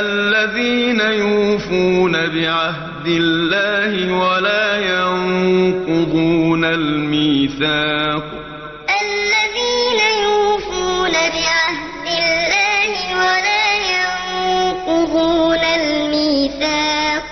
الذين يوفون بعهد الله ولا ينقضون الميثاق. الذين يوفون بعهد الله ولا ينقضون الميثاق.